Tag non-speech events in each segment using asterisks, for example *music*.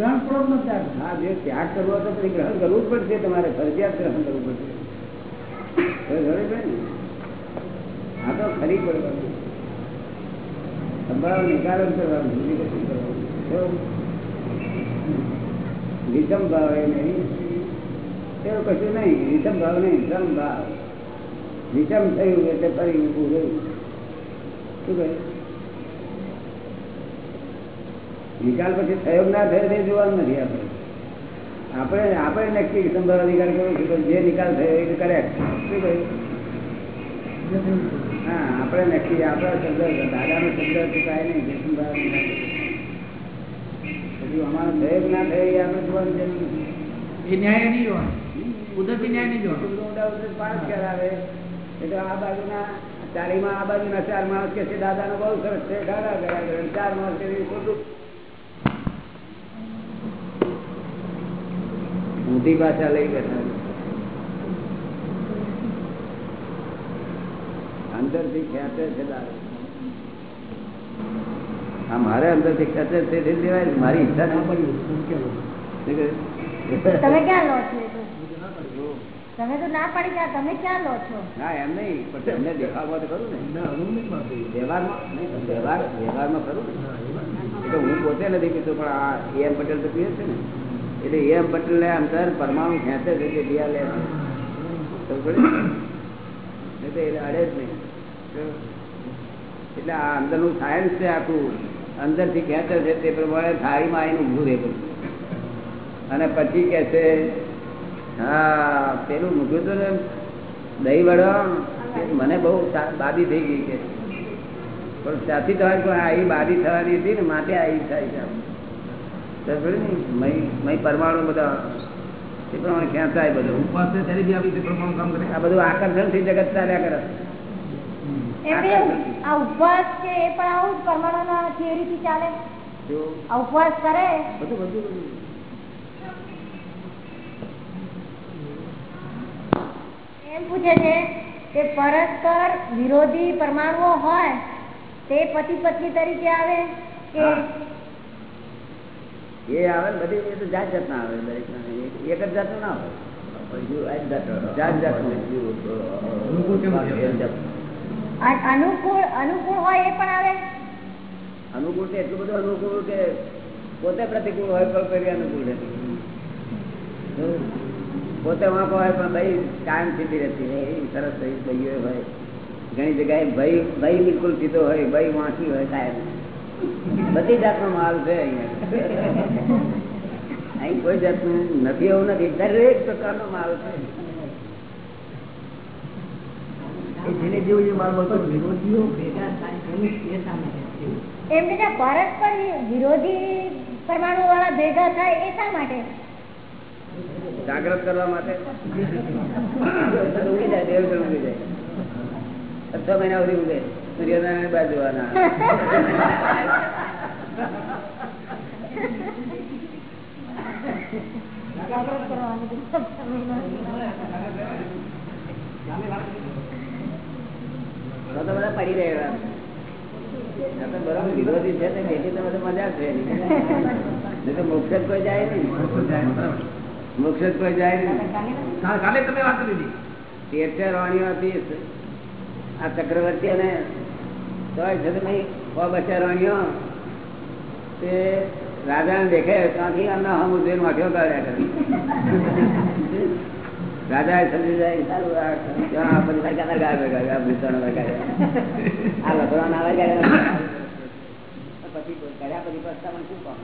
ગ્રહણ પૂર્વક નો ત્યાગ હા, જે ત્યાગ કરવો તો ગ્રહણ કરવું જ પડશે. તમારે ફરજિયાત ગ્રહણ કરવું પડશે. આ તો ખરી પડવાનું. સંભાવ નિકાલ જ કરવાનું. બીજું કરવાનું? વિષમ ભાવ એ નહીં. એવું કશું નહીં. વિષમ ભાવ નહીં. સમ ભાવ. વિષમ થયું એટલે ફરી ઊભું રહ્યું. શું કહ્યું? નિકાલ પછી સહયોગ ના થયો તે જોવાનું નથી આપણે. આપણે આપણે નક્કી સંભાવ નિકાલ કરવો છે જે નિકાલ થયો એ કરેક્ટ શું કહ્યું? હા આપણે નક્કી આપણા સંદર્ભ દાદાનો સંદર્ભ ચૂકાય નહીં જે સંભાવ નિકાલ પછી અમારો સહયોગ ના થયો એ આપણે જોવાનું જરૂર નથી ન્યાય નહીં જોવાનું. કુદરતી ન્યાય નહીં જોવાનું. પાંચ કરાવે એટલે આ બાજુના ચાલીમાં આ બાજુના ચાર માણસ કે છે દાદાનો બહુ સરસ છે. ગયા ચાર માણસ કે ખોટું. ઊંધી ભાષા લઈ બેઠા અંદરથી ખેંચે છે આ મારે અંદરથી ખેંચે છે તે લેવાય મારી ઈચ્છા ના પડી. તમે ક્યાં લો છો તો? તમે તો ના પડી ગયા તમે ક્યાં લો છો? ના એમ નહીં પણ તમને દેખાડવા તો ખરું ને. વ્યવહારમાં નહીં, વ્યવહાર વ્યવહારમાં ખરું ને. એટલે હું પોતે નથી પીતો પણ આ એમ પટેલ તો પીએ છે ને. એટલે એમ પટેલ અંદર પરમાણુ ખેંચે છે કે બિયા લે એ અડે જ નહીં. એટલે આ અંદરનું સાયન્સ છે આખું. અંદરથી ખેંચે છે તે પ્રમાણે થાળીમાં આવીને ઊભું રહે. અને પછી કે છે, હા, પેલું મૂક્યું હતું ને દહીં વડો મને બહુ બાદી થઈ ગઈ કે. પણ ત્યાંથી તમારી આવી બાદી થવાની હતી ને માટે આવી થાય છે આમ. તો ખબર ને? મય- મય પરમાણુ બધા એ પ્રમાણે ખેંચાય બધું? ઉપવાસ છે ત્યારે બી આવી રીતે પ્રમાણ કામ કરે. આ બધું આકર્ષણથી જગત ચાલ્યા કરે. એમ આ ઉપવાસ છે એ પણ આવું જ પરમાણુના theory થી ચાલે આ ઉપવાસ કરે? બધું બધું બધું. એમ પૂછે છે કે પરસ્પર વિરોધી પરમાણુઓ હોય તે પતિ પત્ની તરીકે આવે કે. એ આવે ને બધી એ તો જાત ના આવે. એક જ જાતનું ના હોય. જાત જાતનું અનુકૂળ કેમ છે? અ- અનુકૂળ અનુકૂળ હોય એ પણ આવે? અનુકૂળ એટલું બધું અનુકૂળ કે પોતે પ્રતિકૂળ હોય પણ અનુકૂળ નથી. પોતે વાંકો હોય પણ ભાઈ કાયમ સીધી રહેતી એ સરસ થઈ ભાઈઓ હોય. ઘણી જગ્યાએ ભાઈ ભાઈ બિલકુલ સીધો હોય ભાઈ વાંકી હોય કાયમ. બધી જાતનો માલ છે અહીંયા. અહીં કોઈ જાતનું નથી એવું નથી. દરેક પ્રકારનો માલ છે. એમ પરસ્પર વિરોધી પરમાણુ વાળા ભેગા થાય એ શા માટે? જાગ્રત કરવા માટે. છ મહિના સુધી ઊંઘે સૂર્યનારાયણ બાજુ જોવાના જાગૃત કરવાની તો તો બધા પડી રહ્યા વિરોધી છે તે બધું મજા છે. તો મોક્ષ કોઈ જાય નહીં. મોક્ષ કોઈ જાય નહીં. કાલે તમે વાત કરી હતી. આ ચક્રવર્તી અને તોય ને નહીં દેખે ત્યાંથી આમના હમ ઉદ્ધેન વાંખ્યો કાઢ્યા કરે. રાજા સમજી જાય સારું આ બધી આ લફડાના પછી કર્યા પછી પસ્તામાં શું કામ?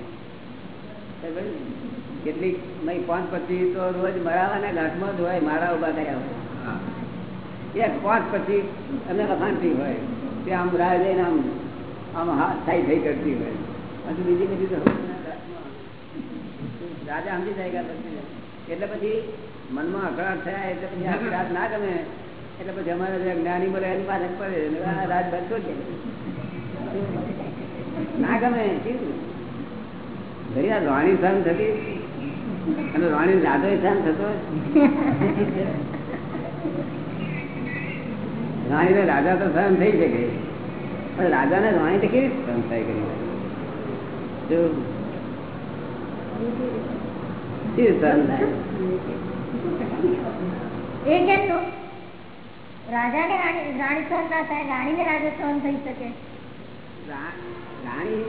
કેટલીક મય પાંચ પછી તો રોજ મરાવાના ઘાટમાં જ હોય મારા ઊભા થયા હોય. એક પાંચ પછી અને અખાંતી હોય. આમ રાહ જઈને આમ આમ હા થઈ થઈ કરતી હોય. પછી બીજી બધી તો રાજા સમજી ગયા એટલે પછી મનમાં અકળાટ થયા, એટલે પછી આખી રાત ના ગમે. એટલે પછી અમારે જે જ્ઞાની બોલે એની પાસે પડે. રાત બનતો છે. ના ગમે ઘડી આ રાણી સહન થતી અને રાણી રાધો સહન થતો રાણી ને રાજા તો સહન થઈ શકે. પણ રાજા ને રાણી તો કેવી સહન થાય કરી? સહન થાય? રાજા ને રાણી રાણી સહન ના થાય રાણી ને રાજા સહન થઈ શકે. રાણી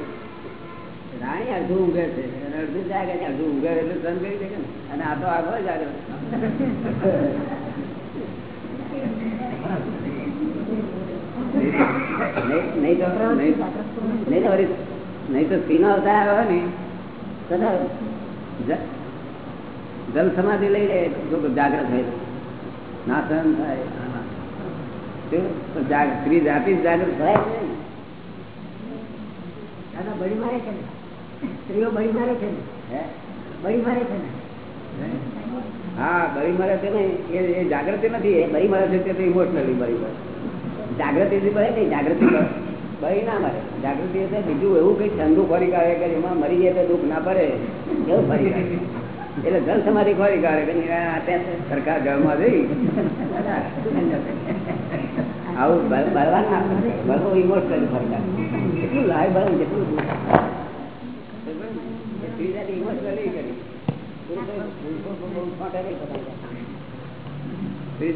રાણી અડધું ઊંઘે છે. અડધું જાગે છે અડધું ઊંઘે એટલે સહન કરી શકે ને? અને આ તો આગળ જાગે નહીં તો નહીં તો અવતાર આવ્યો ને. જલ સમાધિ લઈ લે તો જાગ્રત થાય ના સહન થાય સ્ત્રી જાતિ જાગૃત થાય. દાદા બળી મારે છે સ્ત્રીઓ બળી મારે છે ને? હે? બળી મારે છે ને? હા? બળી મારે છે ને એ જાગૃતિ નથી એ બળી મળે છે તે ઇમોશનલી બળી મળે જાગૃતિ મળે નહીં જાગૃતિ ભાઈ ના મળે જાગૃતિ એટલે બીજું એવું કઈ ઠંડુ ખોરી કાઢે કે એમાં મરી જાય તો દુઃખ ના પડે. એવું કાઢે. એટલે જલ સમાધિ ખોરી કાઢે કે સરકાર ઘરમાં જઈ આવું બ- બળવા ના બળવો ઇમોશનલી ફરી કાઢે. એટલું લાય બળ જેટલું ઇમોટ કરી.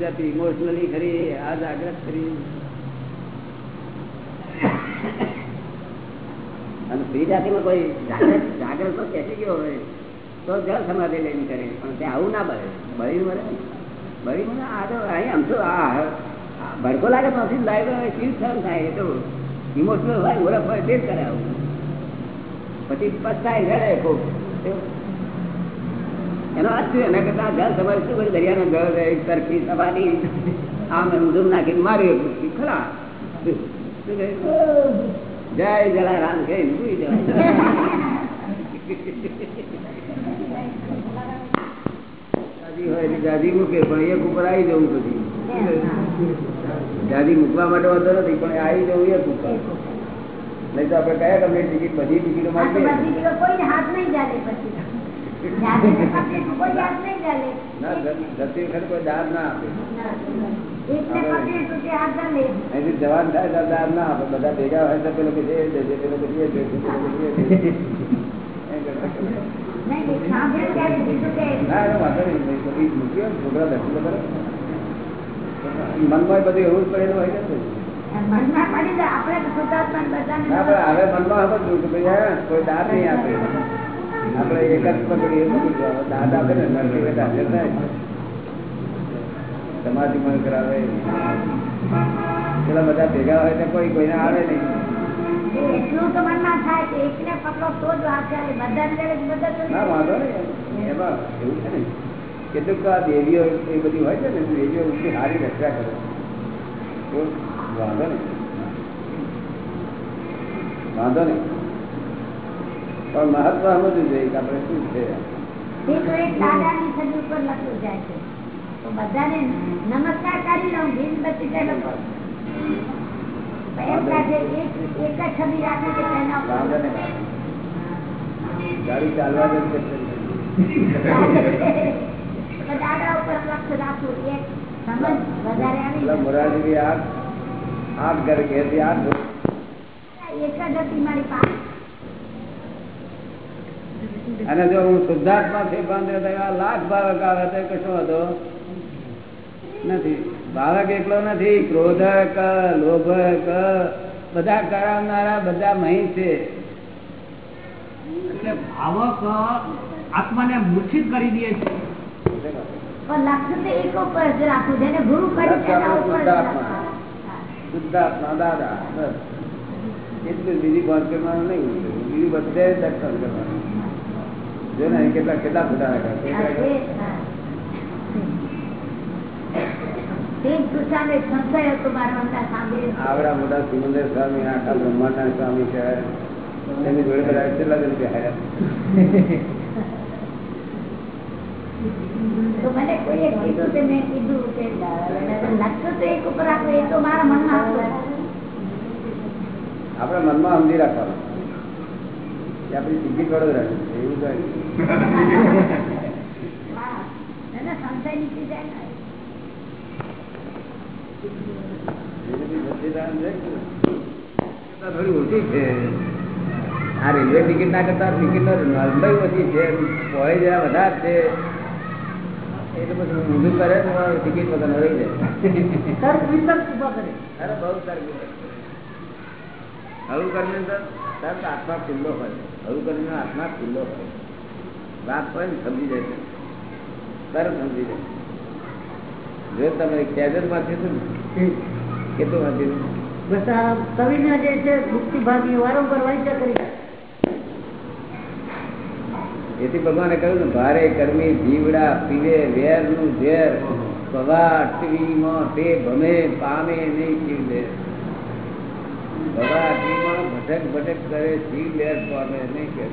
કરી ઇમોશનલી ખરી આ જાગ્રત ખરી અને સ્ત્રી જાતિમાં કોઈ જાગ્રત તો બેસી ગયો હોય, તો જળ સમાધિ લઈને કરે. પણ ત્યાં આવું ના બળે બળી મળે બળી મને આ તો અહીં આમ તો આ ભડકો લાગે પછી લાગે શીલ થયું થાય, એ તો ઇમોશનલ હોય ઓળખ હોય, તે કરે આવું. પછી પસ્તાય રડે ખૂબ. એનો અર્થ એના કરતા જળ તમારે શું કર્યું દરિયાનો જળ સરખી સવારી આમ ઊંધું નાખી માર્યું. ખરા? જય જલારામ કઈ ભૂલી જવાય. જાજી મૂકે પણ એક ઉપર આવી જવું પછી. દાદી મૂકવા માટે વાંધો નથી પણ આવી જવું એક ઉપર. નહીં તો આપણે કયા તમને ટિકિટ બધી ટિકિટો ચાલે ના ગતિ વખતે કોઈ દાદ ના આપે. એકને પકડે તો તે હાથ ચાલે અહીંથી જવાન થાય તો દાદ ના આપે બધા ભેગા હોય તો પેલો કે જે જશે પેલો કે જે જશે પેલો કે જે જશે. એમ કરતા કરતા. નહીં નહીં, સાંભળ્યું ત્યારે બીજું કે ના એનો વાંધો નહીં ભાઈ, બધી મૂકી હોય ને છોકરા દર્શન તો કરે મનમાં બધું એવું જ પડેલું હોય ને બધું. મનમાં પડી જાય આપણે તો શુદ્ધાત્મા બધાને ના પણ હવે મનમાં સમજવું કે ભાઈ હા કોઈ દાદ નહીં આપે આપણે એક જ પકડી એ પકડી હવે દાદ આપે ને સમાધિ પણ કરાવે. પેલા બધા ભેગા હોય તો કોઈ કોઈને આવે નહીં. કેટલુંક આ દેવીઓ એ બધી હોય છે ને દેવીઓ સારી રક્ષા કરે. વાંધો નહીં. વાંધો નહીં. પણ મહત્વ સમજવું જોઈએ કે આપણે શું છે. તે બધાને નમસ્કાર કરી લઉં એમ લાગે એક જ છબી રાખે કે તેના ગાડી ચાલવા ઘર ઘેરથી અને જો હું શુદ્ધાત્મા છે બાંધ્યો લાખ ભાવક આવે તો કશો હતો નથી. ભાવક એકલો નથી ક્રોધક લોભક બધા કરાવનારા બધા મહી છે. એટલે ભાવક આત્માને મૂર્છિત કરી દે છે. બધે કેટલા કેટલા ફોટા રાખ્યા તે જ, હા. તે જ પૂછાને સંશય હતો મારા અંદર સાંભળ્યું. આવડા મોટા સુમંદર સ્વામી આખા બ્રહ્માંડના સ્વામી છે. એની જોડે બધા કેટલા જણ બેહાયા તો મને કોઈએ કીધું તે મેં કીધું કે લક્ષ્ય તો એક ઉપર રાખવું એ તો મારા મનમાં હતું. આપણે મનમાં સમજી રાખવાનું. કે આપણી ટિકિટ છે એવું. એને સંશય નીકળી જાય ને એ બધી સચ્ચિદાનંદ છે કે થોડી ઓછી છે આ રેલવે ટિકિટ ના કરતા ટિકિટ નો નોંધાઈ ઓછી છે પોળે જરા વધારે છે એટલે પછી ઊંધું કરે ટિકિટ વગર રહી જાય અરે બહુ સારું હળું કરીને તો હોય હળું કરીને આત્મા હોય વાત હોય ને સમજી જાય તરત સમજી જાય જો તમે કેજરમાંથી શું કેટલું વાંચ્યું બસ આ કવિના જે છે મુક્તિ ભાગી વારંવાર વાંચ્યા કરી એથી ભગવાને કહ્યું ને ભારે કર્મી જીવડા પીવે વેરનું ઝેર. ભવા અટવીમાં તે ભમે પામે નહીં જીવ લે ભવા અટવીમાં ભટક ભટક કરે જીવ લેર પામે નહીં કે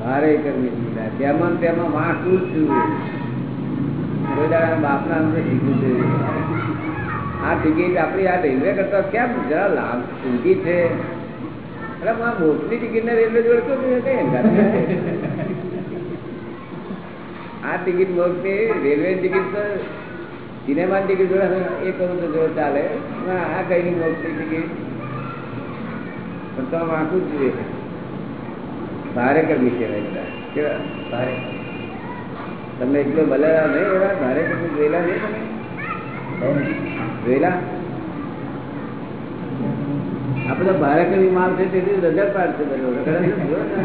ભારે કર્મી જીવડા. તેમાં તેમાં વાંકું છું. આ ટિકિટ આપણી આ રેલવે ટિકિટ જોડે સિનેમા ટિકિટ જોડે એ કરું તો જો ચાલે. આ કઈ ની મોટી ટિકિટ. પણ તો આખું જ જોઈએ. ભારે કરવી છે કેવા? ભારે. તમને એટલો ભલે નહીં એવા ભારે કશું જોયેલા નહીં તમે? જોયેલા આ બધા ભારે કરવી માલ છે તેથી રજા પાર છે ક્યાં ને.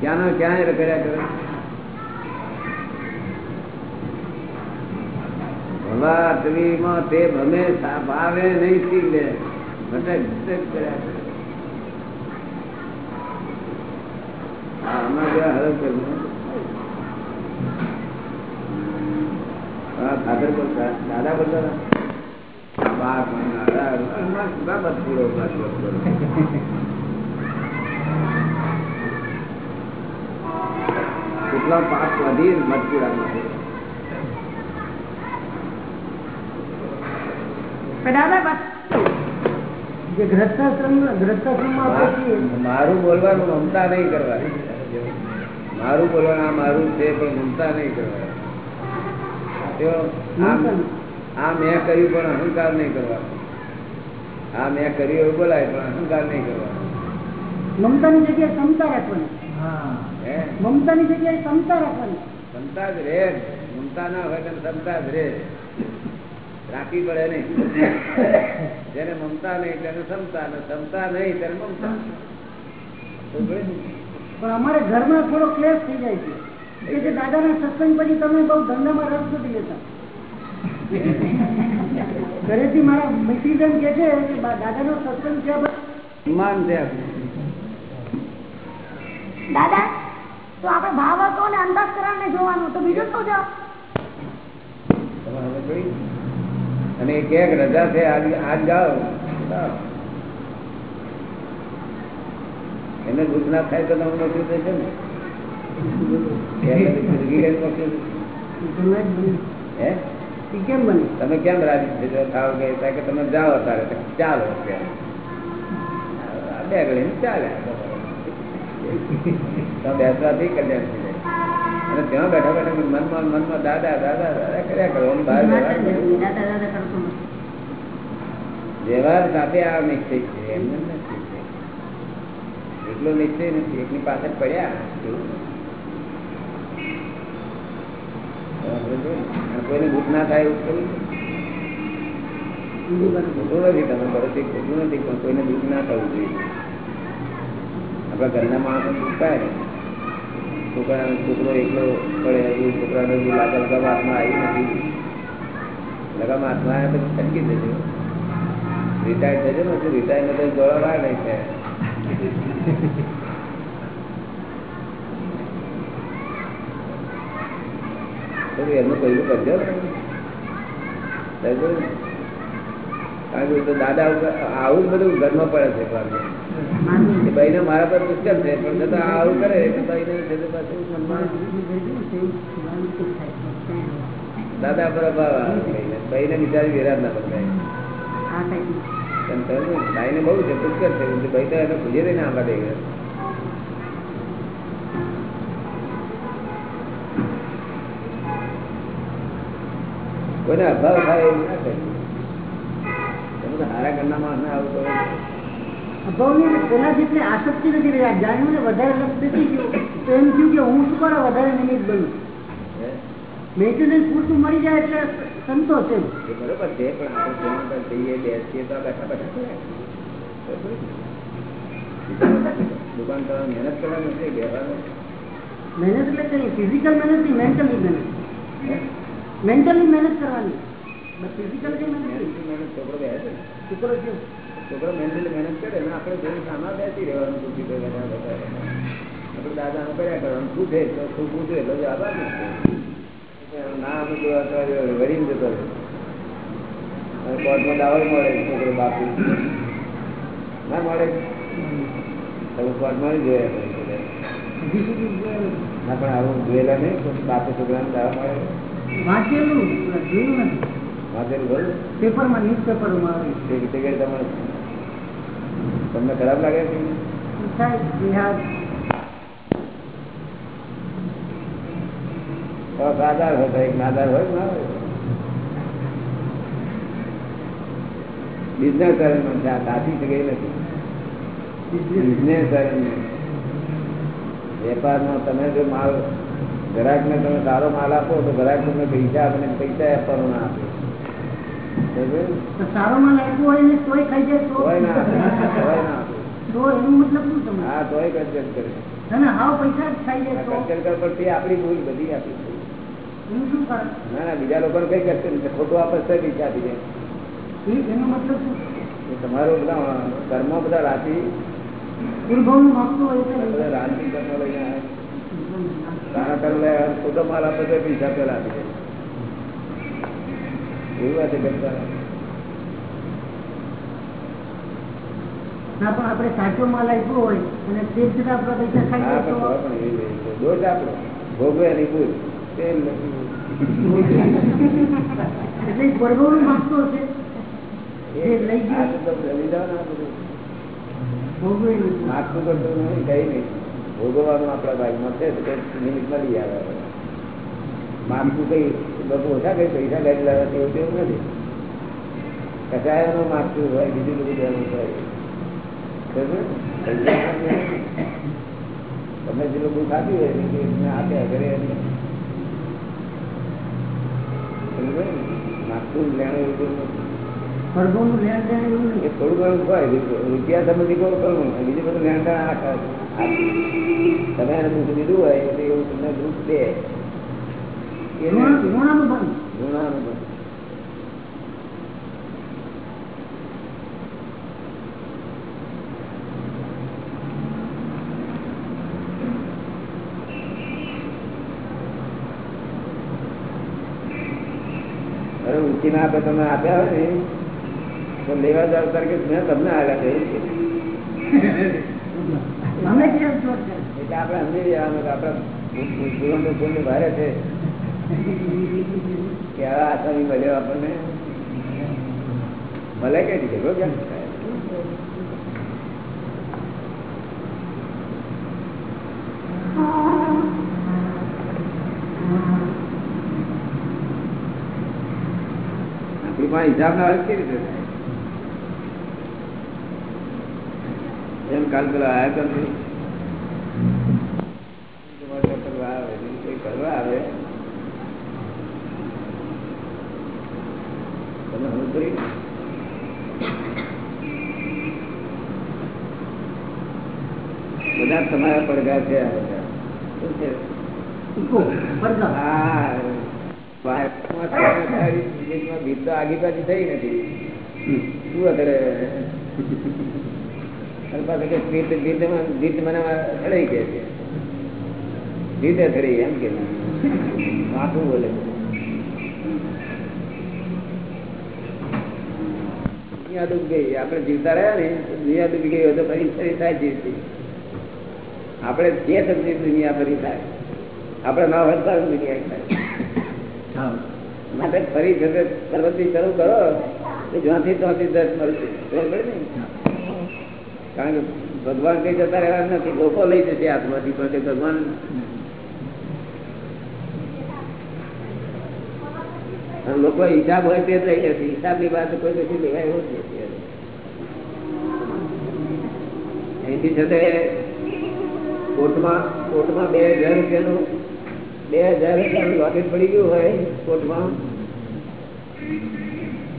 ક્યાંનો ક્યાંય રખડ્યા કરે? હવા અટવીમાં તે ભમે ભાવે નહીં સી લે ભટક ભટક કર્યા કરે. હા હમણાં હરખ કરવું. ફાધર બોલતા દાદા બોલતા. કેટલા પાપ વધી મારું બોલવાનું મમતા નહીં કરવાની. મારું બોલવાનું આ મારું છે પણ મમતા નહીં કરવાની. આમ આ મેં કર્યું પણ અહંકાર નહીં કરવા. આ મેં કર્યું એવું બોલાય પણ અહંકાર નહીં કરવાનો મમતાની જગ્યાએ ક્ષમતા રાખવાની. હે. મમતાની જગ્યાએ ક્ષમતા રાખવાની. ક્ષમતા જ રે મમતા ના હોય તો ક્ષમતા જ રે રાખવી પડે નહીં. જેને મમતા નહીં તેને ક્ષમતા ને ક્ષમતા નહીં તેને મમતા? પણ અમારે ઘરમાં થોડો ક્લેશ થઈ જાય છે. કે જે દાદાના સત્સંગ પછી તમે બહુ ધંધામાં રસ નથી લેતા. ઘરેથી મારા મિત્રીજન કે છે કે બા- દાદાનો સત્સંગ છે માન છે. દાદા તો આપણે ભાવકો ને અંધસ્કરણ ને જોવાનું તો બીજું શું હવે અને એ ક્યાંક રજા છે આજ આજ જાઓ. જાઓ. એને દુઃખ ના થાય તો તમને શું થશે ને એને જિંદગી કઈ પક્ષે તમે કેમ રાજી? થાવ કે તમે જાઓ તારે ચાલો બે ઘડી ચાલે બેસવાથી કલ્યાણ થઈ જાય અને ત્યાં બેઠા બેઠા મનમાં મનમાં દાદા દાદા દાદા કર્યા કરો. બહાર વ્યવહાર સાથે આ નિશ્ચય છે. એમને નથી એટલો નિશ્ચય નથી. એકની પાછળ પડ્યા એવું નથી. અને કોઈને ભૂત ના થાય એવું કરવું ખોટું નથી તમે કરો તે ખોટું નથી, પણ કોઈને દુઃખ ના થવું જોઈએ. આપણા ઘરના માણસો દુઃખ થાય ને છોકરા એકલો પડે, હજુ છોકરાને હજુ લાગા હાથમાં આવી નથી. લગામ હાથમાં આવ્યા પછી રિટાયર થજો ને રિટાયર તો દોડા નહીં થાય. એમનું પહેલું કરજો. કારણ કે દાદા આવું બધું ઘરમાં પડે છે ભાઈ ને મારા પર મુશ્કેલ છે પણ છતાં આવું કરે દાદા પર અભાવ ને બિચારી વિરાટ ના બદલાય ભાઈ ને, બહુ છે પુષ્કળ છે ભાઈ તો એને પૂછે ને આંબા દે ગયા કોઈને અભાવ થાય એવું ના થાય. તમે તો હારા ઘરના માણસને આવું અભાવની પેલા જેટલી આસક્તિ નથી રહી. જાણ્યું ને વધારે લક્ષ બેસી ગયું. તો એમ થયું કે હું શું કરો વધારે નિમિત્ત બનું? મેન્ટેનન્સ પૂરતું મળી જાય એટલે સંતોષ એમ. બરોબર છે પણ આપણે જેના જઈએ બેસીએ તો બેઠા બેઠા દુકાન કરવા મહેનત કરવાની નથી બેસવાનું મહેનત એટલે ફિઝિકલ મહેનત નહીં મેન્ટલી મહેનત? મેન્ટલી મહેનત કરવાની. ફિઝિકલ મહેનત મહેનત છોકરો છે છોકરો મેન્ટલી મહેનત કરે અને આપણે જોઈ સામા બેસી રહેવાનું બેઠા બેઠા આપણે દાદાનું કર્યા કરવાનું. પૂછે તો શું પૂછે એટલે જવાબ આપે. ના અમે જોવા વળીને જતો. અને કોર્ટમાં દાવો મળે છોકરો બાપુ. ના મળે? તમે કોર્ટમાં જ જોયા છે. ના પણ આવું જોયેલા નહીં બાપુ છોકરાને દાવા મળે વાંચેલું જોયું નથી. વાંચેલું બોલ પેપરમાં ન્યૂઝ પેપરમાં આવે તે તમારે તમને. ખરાબ લાગે છે? બિહાર. હોય એક નાદાર હોય ના હોય. બિઝનેસ અરેન્જમેન્ટ છે આ સાચી છે ગઈ નથી? Business arrangement. વેપારમાં તમે જો માલ ગ્રાહકને તમે સારો માલ આપો તો ગ્રાહક તમને પૈસા આપે પૈસા આપવાનો ના આપે. સારો માલ આપ્યો હોય ને તોય ખાઈ જાય તો તોય ના આપે. તોય ના આપે. તો એનું મતલબ શું તમે હા તોય કચકચ કરે. અને હાવ પૈસા ખાઈ જાય તો? કચકચ તે આપણી ભૂલ બધી આપી ના ના બીજા લોકોને કઈ નહીં ખોટું આપે તો પૈસા આપી દે. એનો મતલબ શું? તમારો બધા કર્મ બધા રાશિ રાશિ કર્મ લઈને આવે. સારા કર્મ લે ખોટો માલ આપે તો પૈસા પેલા આપી દે. એવી વાત કરતા આપણે સાચો માલ આપ્યો હોય અને તે છતાં આપણા પૈસા ખાઈ. દોષ આપણો. ભોગવે ભૂલ તે એટલે ગરબોનું માગતો હશે. ભોગવે નહીં. માગતું કરતું નહીં કઈ નહીં. ભોગવવાનું આપણા ભાગમાં છે તો નિમિત્ત મળી આવે માગતું કઈ બધું ઓછા કઈ પૈસા ગાડી લાવે તેવું તેવું નથી. કચાયાનું માગતું હોય બીજું બધું દેવાનું હોય. તમે જે લોકો ખાતી હોય એમને આપ્યા ઘરે? માગતું લેણું એવું થોડું ઘણું હોય રૂપિયા તમે નીકળો કરું બીજું બધું લેણ દેણ આ કરે. તમે એને દુઃખ દીધું હોય એટલે એવું તમને દુઃખ દે ઊંચી ના આપે તમે આપ્યા હોય ને તો લેવા જાવ કે મેં તમને આવ્યા છે. *laughs* અમે કેમ ચોર છે? એટલે આપણે સમજી લેવાનું કે આપણા જીવન પુણ્ય ભારે છે. કે આ આસામી મળ્યો આપણને. મળે કઈ રીતે ઝઘડો કેમ? આપણી પાસે હિસાબ ના હોય કેવી રીતે થાય? કાલ પેલા આયા તો કરવા આવે બીજું કોઈ કરવા આવે તમે સમજ પડી બધા તમારા પડઘા છે આ બધા શું છે આગી પાછી થઈ નથી. શું અત્યારે? ભીત મને અથડાઈ કે છે. ભીત અથડાઈ એમ કે માથું બોલે? દુનિયા ડૂબ ગઈ આપણે જીવતા રહ્યા ને દુનિયા ડૂબી ગઈ હોય તો ફરી ફરી થાય જીવતી. આપણે જે સમજી દુનિયા ફરી થાય આપણે ના હોય તો દુનિયા થાય. માટે ફરી જગત પ્રવૃત્તિ શરૂ કરો તો જ્યાંથી ત્યાંથી દસ મળશે. ખબર પડે ને? કારણ કે ભગવાન કઈ જતા રહેવા નથી લોકો લઈ જશે આત્માથી પણ ભગવાન લોકો હિસાબ હોય તે જ લઈ જશે. હિસાબની વાત કોઈ પછી લેવાય એવું જ નથી. કોર્ટમાં કોર્ટમાં બે હજાર રૂપિયાનું, બે હજાર રૂપિયાનું લોકેટ પડી ગયું હોય કોર્ટમાં.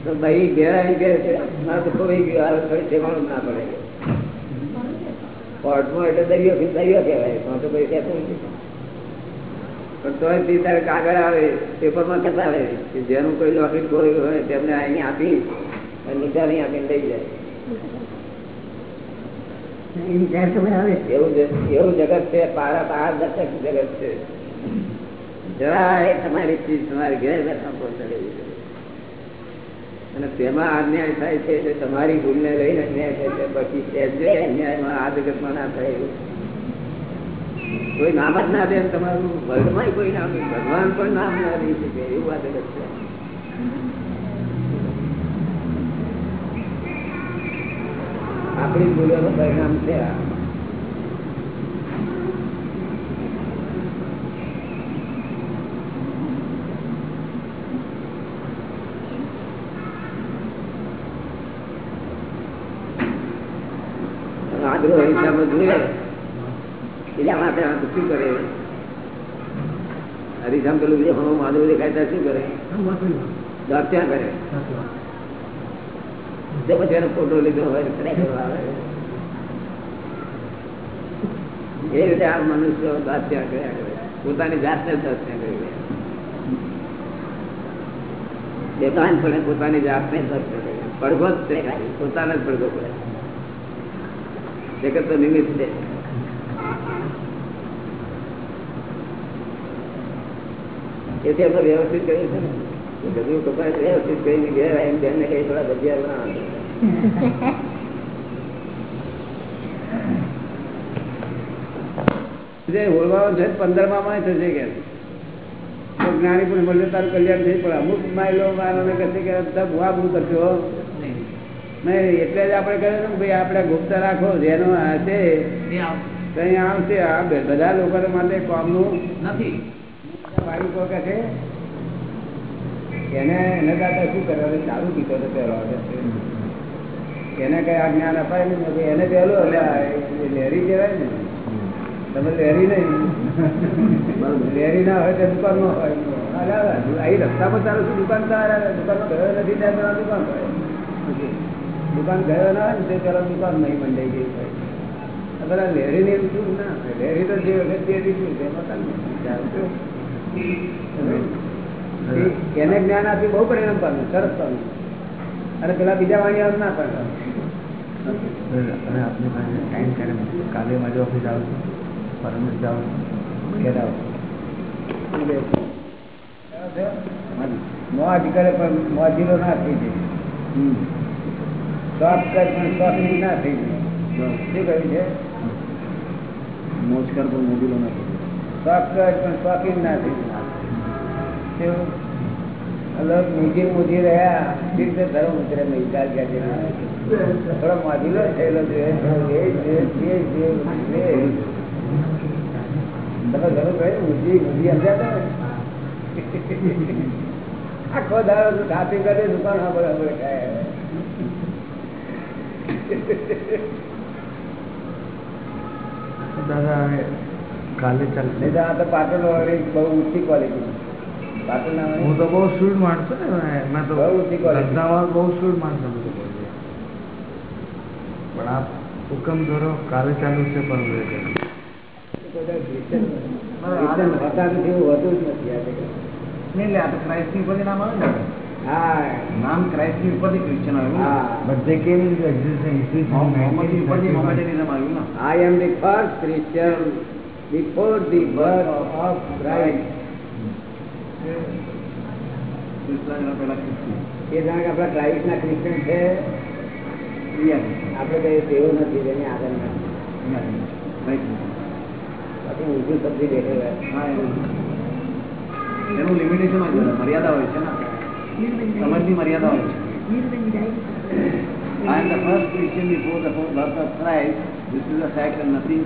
તો ભાઈ ઘેર ગયા છે. મારે તો ખોવાઈ ગયું આ થોડી ઠેકાણું ના પડે. કોર્ટમાં એટલે દરિયો દરિયો કહેવાય. તો તો કોઈ કહેતું નથી. પણ તોય તે તારે કાગળ આવે પેપરમાં કહેતા આવે? કે જેનું કોઈ લોકેટ કોઈ હોય તેમને અહીં આપી અને નિશાની આપીને લઈ જાય. એવું જગત છે. પારા પારદર્શક જગત છે. જરા તમારી ચીજ તમારી ઘેર બેઠા પહોંચાડે અને તેમાં અન્યાય થાય છે એટલે તમારી ભૂલને લઈને અન્યાય થાય છે. સહેજે અન્યાયમાં આ જગતમાં ના થાય કોઈ નામ જ ના દે તમારું વર્લ્ડમાં કોઈ નામ ભગવાન પણ નામ ના દઈ શકે એવું આ જગત છે. આપણી ભૂલોનું પરિણામ છે આ. હિસાબે જોઈએ એટલા માટે શું કરે? હરિશામ પેલું જે હમણાં માધવ દેખાય ત્યાં શું કરે? દાંત ત્યાં કરે. પછી એનો ફોટો લીધો હોય એ રીતે આ મનુષ્ય દાંત ત્યાં કર્યા કરે. પોતાની જાતને દાંત ત્યાં કરી. રહ્યા દેખાન પડે, પોતાની જાતને જ દાંત કરે. પડઘો જ પોતાને જ પડઘો પડે. જગત તો નિમિત્ત છે. એથી આપણે વ્યવસ્થિત કર્યું છે ને. બધું કપાય થશે કે. જ્ઞાની પણ મળે તારું કલ્યાણ થઈ પણ અમુક માઇલો મારોને કહેશે કે તબ વાપરું કરશો નહીં એટલે જ આપણે કહ્યું ને ભાઈ આપણે ગુપ્ત રાખો જેનો હશે કઈ આવશે આ બધા લોકો માટે કોમનું નથી. કો કે છે? એને એને દાદા શું કરવાનું? ચાલુ કીધો તો પહેલો એને કઈ આ જ્ઞાન અપાય નહીં એને પહેલું એટલે લહેરી કહેવાય ને. તમે લહેરી નહીં. લહેરી ના હોય તો દુકાનમાં હોય આવી રસ્તામાં ચાલુ છું દુકાન દુકાનમાં ગયો નથી ત્યાં દુકાન હોય. દુકાન ગયો ના હોય ને પેલા દુકાન નહીં મંડાઈ ગઈ હોય. પેલા લેરી ને શું ના લેરી તો જે વખત રીતું. એને જ્ઞાન આપી બહુ પરિણામ પામ્યું સરસ પામ્યું. અને પેલા બીજા વાણિયા ના પામ્યા અને પાસે ટાઈમ ક્યારે કાલે મારી ઓફિસ આવું છું પરમ જાઉં ઘેર આવો. મોજ કરે પણ મોજીલો ના થઈ જાય. શોખ કરે પણ શોખની ના થઈ શું કહ્યું છે? મોજ કર પણ મોબીલો નથી શોખ કરે પણ શોખીન ના થઈ? અલગ મુજી મુજી રહ્યા તીર્થ ધર્મ ઉતરે નહીં ચાલ ગયા થોડો મોજીલો થયેલો છે. તમે ઘણું કહ્યું મુજી મુજી સમજ્યા ને આખો દાડો ખાતી કરે દુકાન આપણે ખાય. દાદા કાલે ચાલશે આ તો પાટણ વાળી બહુ ઊંચી ક્વોલિટી પાટણ હું તો બહુ સ્પીડ માણસો ને એમાં તો બહુ ઊંચી quality. બહુ સ્પીડ માણસો પણ આપ હુકમ ધરો કાલે ચાલુ છે પણ હોતા જ નથી આ. નહીં એટલે આ તો ક્રાઇસ્ટની ઉપરથી નામ આવે ને. નામ ઉપરથી ક્રિશ્ચન in મોહમ્મદની ઉપરથી મોમેડનિઝમ આવ્યું બધે I am the first Christian before the birth of Christ. ક્રિસ્લાના પહેલા ક્રિશ્ચન એ જાણે આપણા ક્રાઇસ્ટના ક્રિશ્ચન છે. આપણે કઈ તેવું નથી જેની આગળ નથી. ઊંધું સમજી એનું લિમિટેશન મર્યાદા હોય છે ને. સમજની મર્યાદા હોય છે I am the first Christian before the birth of Christ. This is a fact and nothing.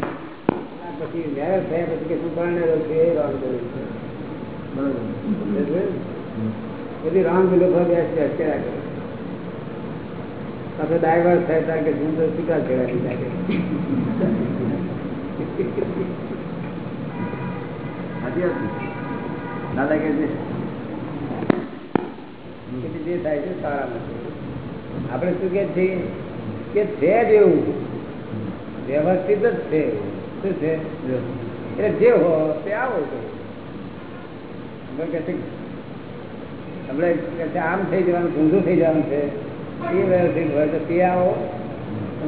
પછી મેરેજ થયા પછી કે શું પરણેલો છે એ રોંગ કર્યું છે બધી રોંગ બિલો પર બેસ બેસ કર્યા કરે પાછો ડાયવર્સ થાય ત્યારે કે જૂન તો સ્વીકાર કરાવી નાખે સાચી વાત છે. દાદા કે છે જે થાય છે સારા આપણે શું કે છીએ? કે છે જ વ્યવસ્થિત જ છે. શું છે? એટલે જે હો તે આવો આપણે છે આમ થઈ જવાનું, ઊંધું થઈ જવાનું છે. એ વ્યવસ્થિત હોય તો તે આવો.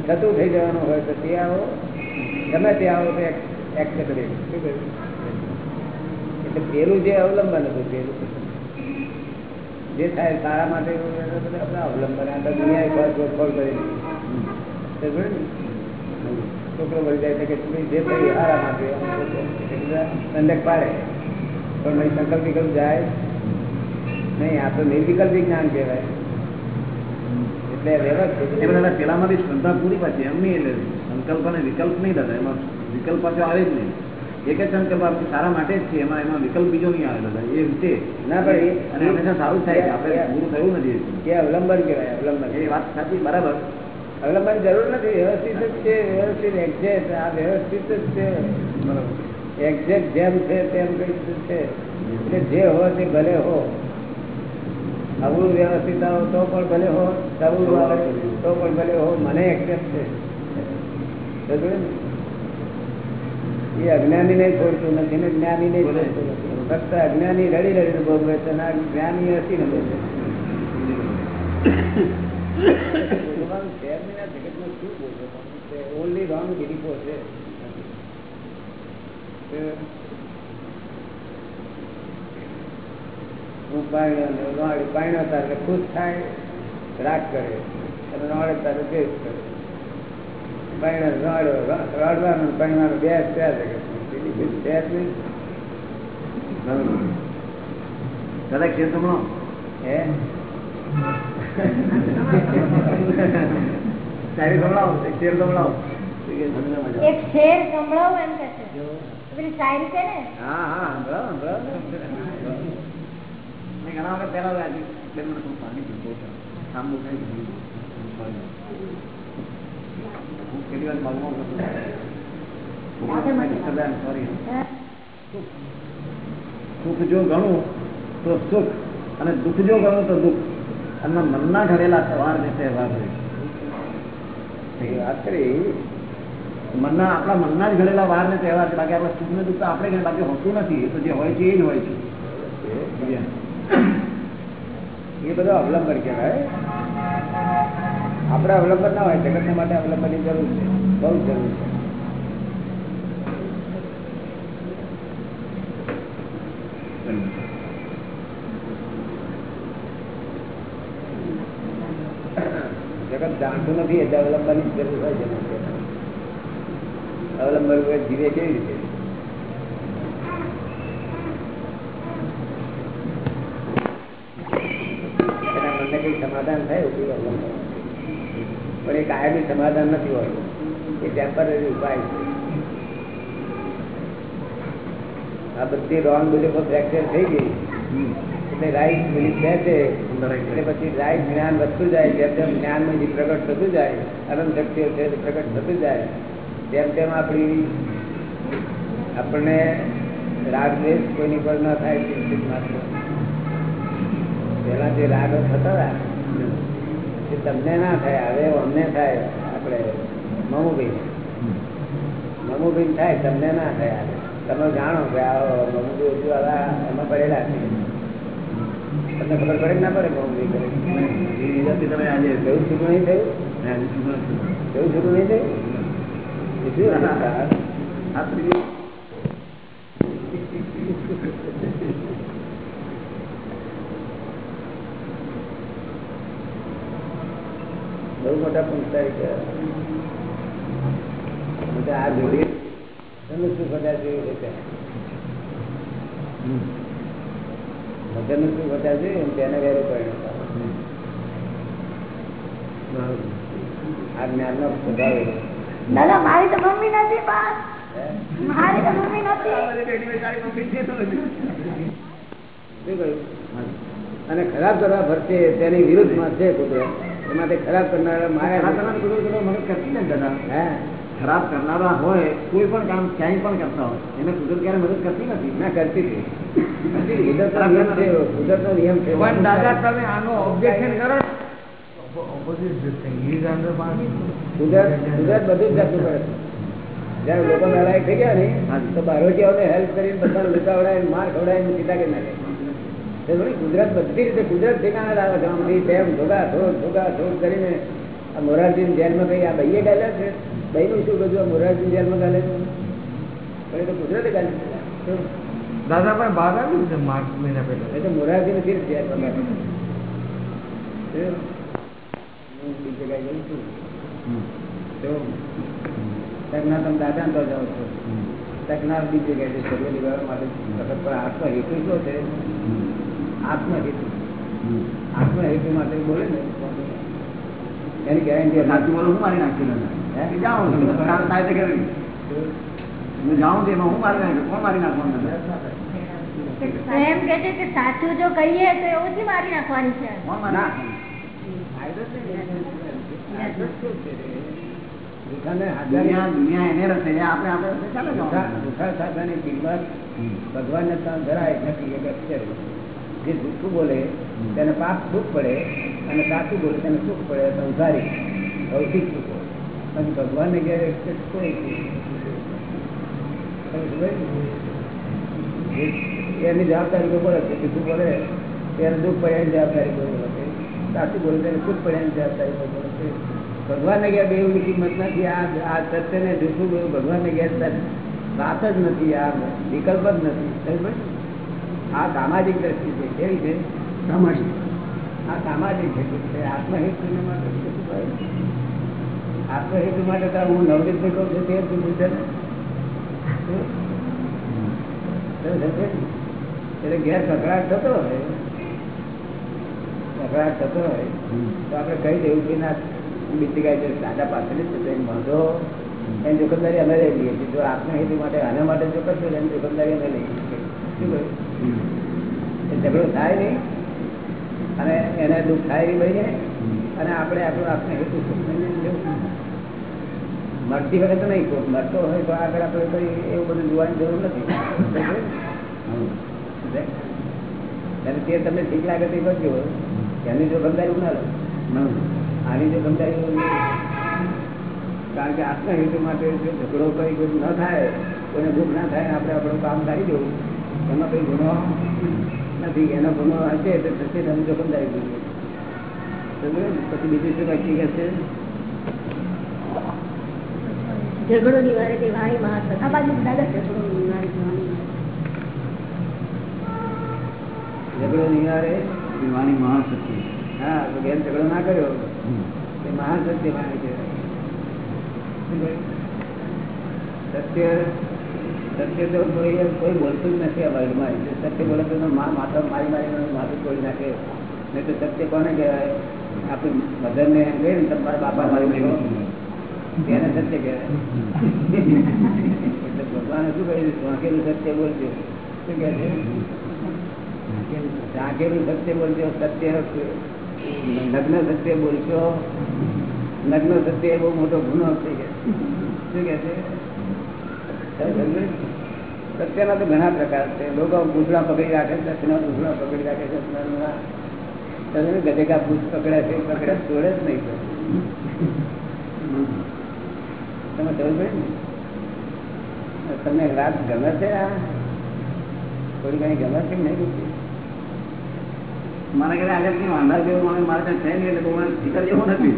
થતું થઈ જવાનું હોય તો તે આવો. ગમે તે આવો તો એક્સેપ્ટ કરી એટલે પેલું જે અવલંબન હતું, પેલું. જે થાય તારા માટે અવલંબન કોઈ શોધખોળ કરી? છોકરો મળી જાય કે જે થઈ સારા માટે પાડે. પણ ભાઈ સંકલ્પ વિકલ્પ જાય? નહીં, આ તો નિર્વિકલ્પી જ્ઞાન કહેવાય. એટલે વ્યવસ્થિત એ બધા પેલામાં શ્રદ્ધા પૂરી પાછી એમ નહીં એટલે સંકલ્પ અને વિકલ્પ નહીં દાદા. એમાં વિકલ્પ પાછો આવે જ નહીં. સંકલ્પ આપણે સારા માટે જ છે એમાં એમાં વિકલ્પ બીજો નહીં આવે દાદા એ રીતે. ના પડે અને હંમેશા સારું થાય છે. આપણે પૂરું થયું નથી. એ અવલંબન કહેવાય અવલંબન. એ વાત સાચી બરાબર. અવલંબન જરૂર નથી. વ્યવસ્થિત જ છે વ્યવસ્થિત એક્ઝેક્ટ આ વ્યવસ્થિત જ છે. બરાબર. એક્ઝેક્ટ જેમ છે તેમ કઈ છે. એટલે જે હો તે ભલે હો. અવળું વ્યવસ્થિત આવો તો પણ ભલે હો તવું આવે તો પણ ભલે હો મને એક્ઝેક્ટ છે? એ અજ્ઞાની ને છોડતું નથી ને જ્ઞાની ને છોડતું નથી. ફક્ત અજ્ઞાની રડી રડીને ભોગવે છે અને જ્ઞાની હતી ને ભોગવે હું પાણી પાણી તારે ખુશ થાય રાગ કરે. અને નોડે તારે દેશ કરે. પાણી રડવાનું પાણીવાનું બે કોઈ છે જ નહીં. બરાબર દાદા ક્ષેત્ર સંભળો હે? શાયરી સંભળાવો એક શેર સંભળાવો. એક શેર સંભળાવો એમ કે છે. પેલી શાયરી છે ને? હા હા સંભળાવો સંભળાવો. મેં ઘણા વખત પહેલા આજે બે મિનિટ હું પાણી પીતો સાંભળું કઈ. હું કેટલી વાર માગવા કરતો સુખ જો ગણું તો સુખ અને દુઃખ જો ગણું તો દુઃખ. અને મનના ઘડેલા સવાર ને તહેવાર વાત કરી. મનના આપણા મનના જ ઘડેલા વાર ને તહેવાર છે. બાકી આપણા સુખ ને દુઃખ આપણે બાકી હોતું નથી. તો જે હોય છે એ જ હોય છે. એ બધો અવલંબન કહેવાય. આપણે અવલંબન ના હોય, જગતના માટે અવલંબનની જરૂર છે. બહુ જરૂર છે. જગત જાણતું નથી એટલે અવલંબનની જરૂર હોય છે. અવલંબન ધીરે કેવી રીતે એના મનને કઈ સમાધાન થાય એવું કઈ અવલંબન પણ એ કાયમી સમાધાન નથી હોતું. એ ટેમ્પરરી ઉપાય છે. આ બધી રોંગ બિલીફો ફ્રેક્ચર થઈ ગઈ. એટલે રાઈટ બિલીફ બેસે એટલે પછી રાઈટ જ્ઞાન વધતું જાય, જેમ જેમ જ્ઞાનમાં જે પ્રગટ થતું જાય, અનંત શક્તિઓ છે તે પ્રગટ થતું જાય તેમ તેમ આપણી આપણને રાગ દ્વેષ કોઈની પર ન થાય ચિંતિત માત્ર. પહેલાં જે રાગો થતા હતા તમને ના થાય હવે અમને થાય આપણે મમુભાઈ મમુભાઈ થાય તમને ના થાય. તમે જાણો કે આ મમુભાઈ હજુ આવા એમાં પડેલા છે. તમને ખબર પડે ના પડે મમુભાઈ કરે? તમે આજે એવું છૂટું નહીં થયું? કેવું છૂટું નહીં થયું? શું હતું? આ ત્રીજું બહુ મોટા આ જોડી તમે શું બધા જોયું છે મગરનું શું બધા જોયું તેને વેરે પરિણત આ જ્ઞાનનો સ્વભાવ દાદા મારી તો મમ્મી નથી બા મારી તો મમ્મી નથી. અને ખરાબ કરવા ફરશે તેની વિરુદ્ધમાં છે કુદરત. એમાં ખરાબ કરનારા ખરાબ માયા કરનારા કુદરત બધા મદદ કરતી ને દાદા. હે? ખરાબ કરનારા હોય કોઈ પણ કામ ક્યાંય પણ કરતા હોય એને કુદરત ક્યારે મદદ કરતી નથી? ના કરતી હતી નિયમ છે એવો. કુદરતનો નિયમ છે. એવો. પણ દાદા તમે આનો ઓબ્જેક્શન કરો કુદરત કુદરત બધું જ જાતનું કરે છે. જયારે લોકો નાલાયક થઈ ગયા ને તો બારોટીઓને હેલ્પ કરીને બધા લૂંટાવડાવીને માર ખવડાવીને સીધા કરી નાખે. તો જોડે કુદરત બધી રીતે ગુજરાત ઠેકાણા લાવે છે આમથી તેમ ધોગા ધોધ ધોગા ધોધ કરીને આ મોરારજી જેલમાં કઈ આ ભાઈએ ગાલ્યા છે? ભાઈનું શું બધું આ મોરારજી જેલમાં ગાલે છે? પણ એ તો ગુજરાતે ગાલે છે. દાદા પણ બહાર આવ્યું છે માર્ચ મહિના પહેલા? એટલે મોરારજી નથી જેલ પગાર હું બીજી જગ્યાએ ગયું છું. તો તકના તમે દાદા તો જાઓ છો. તકના બીજી જગ્યાએ છે માટે સખત પણ આત્મા હેતુ શું છે? આત્મા હેતુ આત્મા હેતુ માટે બોલે ને એની ગેરંટી સાચું બોલો હું મારી નાખી જાઉં છું તાર થાય તે કરવી હું. જાઉં છું એમાં હું મારી નાખ્યું કોણ મારી નાખવાનું એમ કે છે કે સાચું જો કહીએ તો એવું જ મારી નાખવાની છે. કોણ મારી ના. ત્યાં જરાય નથી જે જૂઠું બોલે, તેને પાપ દુઃખ પડે અને સાચું બોલે, તેને સુખ પડે સંસારી ભૌતિક સુખો. અને ભગવાનને ઘેર એની જવાબદારી બોલે છે, જૂઠું બોલે ત્યારે દુઃખ પડે, એની જવાબદારી બોલે છે. સાચું બોલે તેને સુખ પડે, એની જવાબદારી બોલે છે. ભગવાનને ઘેર બે એવી કિંમત નથી આ આ સત્યને જૂઠું બોલવું, ભગવાનને ઘેર વાત જ નથી, આ વિકલ્પ જ નથી. સમજ? આ સામાજિક દ્રષ્ટિ છે કેવી છે સામાજિક આ સામાજિક હેતુ છે આત્મહેતુ માટે શું? આત્મહેતુ માટે તો હું નવરીત કહું છું તે ને છે? એટલે ઘેર કકડાટ થતો હોય કકડાટ થતો હોય તો આપણે કહી દેવું કે ના બીજી ગાય છે દાદા પાછળ જ છે વાંધો એની જોખમદારી અમે લઈ લઈએ છીએ જો આત્મહેતુ માટે આના માટે જો કરશો એની જોખમદારી અમે લઈ શકીએ. શું ઝઘડો થાય નહીં. અને એને દુઃખ થાય નહીં ભાઈ અને આપણે આપણું આપણે હેતુ મળતી વખત નહીં. કોઈ મરતો હોય તો આગળ આપણે કોઈ એવું બધું જોવાની જરૂર નથી. અને તે તમને ઠીક લાગે તે કરજો. એની જો ગમદારી ના લો આની જો ગમદારી કારણ કે આત્મા હેતુ માટે જો ઝઘડો કઈ કોઈ ન થાય, કોઈને ભૂખ ના થાય, આપણે આપણું કામ કરી દેવું. એમાં કઈ ગુનો નથી. એનો ગુનો હશે તો પછી તમે જોખમદારી સમજ્યો પછી બીજું શું બાકી હશે ઝઘડો નિવારે તે વાણી મહાસત્ય આ બાજુ દાદા ઝઘડો નિવારે ઝઘડો નિવારે વાણી મહાશક્તિ હા તો બેન ઝઘડો ના કર્યો. એ મહાસત્ય વાણી છે. સત્ય સત્ય તો કોઈ કોઈ બોલતું જ નથી આ વર્લ્ડમાં એટલે સત્ય બોલે તો એનું મા- માથા મારી મારી માથું તોડી નાખે. નહીં તો સત્ય કોને કહેવાય? આપણી મધરને એમ કહે ને તમારા બાપા મારી મેળવો તેને સત્ય કહેવાય. એટલે ભગવાને શું કહ્યું? વાંકેલું સત્ય બોલજો. શું કહે છે? ઝાંકેલું સત્ય બોલજો સત્ય નગ્ન સત્ય બોલશો? નગ્ન સત્ય એ બહુ મોટો ગુનો થઈ ગયા શું કે છે? સત્યના તો ઘણા પ્રકાર છે. લોકો પૂછડા પકડી રાખે છે સત્યના પૂછડા પકડી રાખે છે સત્યના ગજેકા પૂછ પકડે છે પકડે છોડે જ નહીં તમે ખબર પડે ને? તમને રાત ગમે છે આ? થોડી ઘણી ગમે છે નહીં મારા ઘરે આગળ કઈ વાંધા જેવું મારે મારે ત્યાં છે નહીં એટલે બહુ મને જેવું નથી.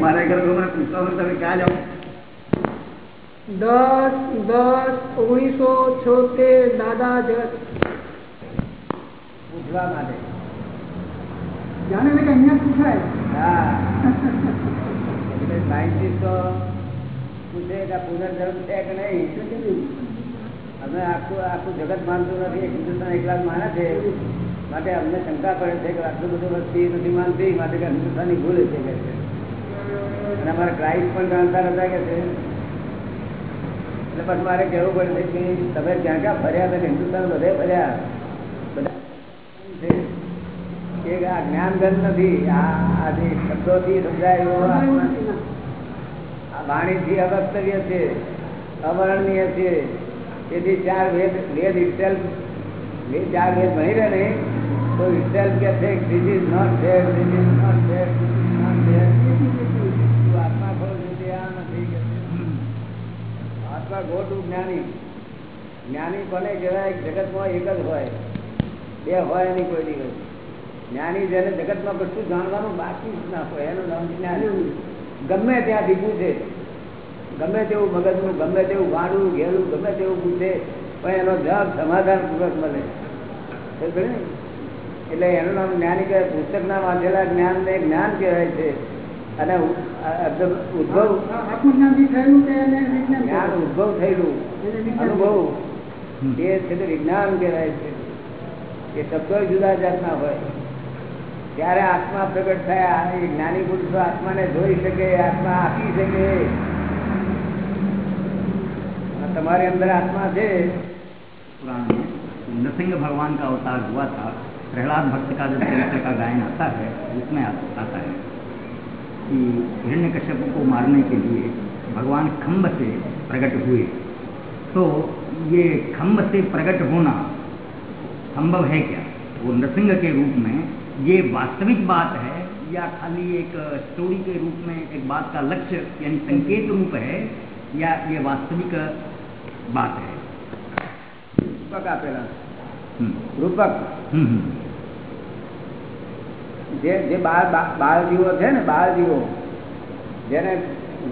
મારા ઘરે કોઈ મને પૂછતા હોય તમે ક્યાં જાઓ? દસ દસ ઓગણીસો છોતેર દાદા જત પૂછવા માટે. જાણે કે અહીંયા પૂછાય. હા. એટલે તો પૂછે કે પુનર્જન્મ છે કે નહીં? અમે આખું આખું જગત માનતું નથી. હિન્દુસ્તાન એકલા માને છે. માટે અમને શંકા પડે છે કે આટલું બધું વસ્તી નથી માનતી. માટે કે હિન્દુસ્તાનની ભૂલ છે કે અને અમારા ક્રાઇસ્ટ પણ જાણતા હતા કે છે. એટલે પછી મારે કહેવું પડશે કે તમે ક્યાં ક્યાં ફર્યા તમે હિન્દુસ્તાન બધે ફર્યા. બધા આ જ્ઞાન ગંધ નથી. આ જે શબ્દોથી સમજાય આ વાણીથી અવક્તવ્ય છે, અવર્ણનીય છે. તેથી ચાર વેદ વેદ itself વેદ ચાર વેદ ભણી રહે નહીં તો itself કે છે, this is not there, this is not there, this is not there તું આત્મા ખોલ છે આ નથી કે છે. આત્મા ગોટું જ્ઞાની. જ્ઞાની કોને કહેવાય? જગતમાં એક જ હોય. બે હોય નહીં કોઈ દિવસ. જ્ઞાની જેને જગતમાં કશું જાણવાનું બાકી જ ના હોય, એનું નામ જ્ઞાની. ગમે ત્યાંથી પૂછે. ગમે તેવું મગજનું ગમે તેવું વાડું ઘેરું ગમે તેવું પૂછે, પણ એનો જવાબ સમાધાન પૂર્વક મળે એટલે એનું નામ જ્ઞાની કહેવાય. પુસ્તકના વાંચેલા જ્ઞાનને જ્ઞાન કહેવાય છે. અને ઉ- આ- આ ઉદ્ભવ આત્મજ્ઞાનથી થયેલું તે એને વિજ્ઞાન જ્ઞાન કહેવાય. ઉદ્ભવ થયેલું એને વિજ્ઞાન અનુભવ હમ. એ છે તે વિજ્ઞાન કહેવાય છે એ શબ્દો જુદા જાતના હોય ત્યારે આત્મા પ્રગટ થયા એ જ્ઞાની પુરુષો આત્માને જોઈ શકે આત્મા આપી શકે આ તમારી અંદર આત્મા છે पुराण में नृसिंह भगवान का अवतार हुआ था प्रहलाद भक्त का जब चरित्र का गायन आता है उसमें आ- आता है कि हिरण्य कश्यप को मारने के लिए भगवान खम्भ से प्रकट हुए। तो ये खम्भ से प्रकट होना संभव है क्या? वो नृसिंह के रूप में ये वास्तविक बात है या खाली एक स्टोरी के रूप में एक बात का लक्ष्य यानी संकेत रूप है या ये वास्तविक बात है? रूपक જે જે બાળ બાળ જીવો છે ને બાળ જીવો, જેને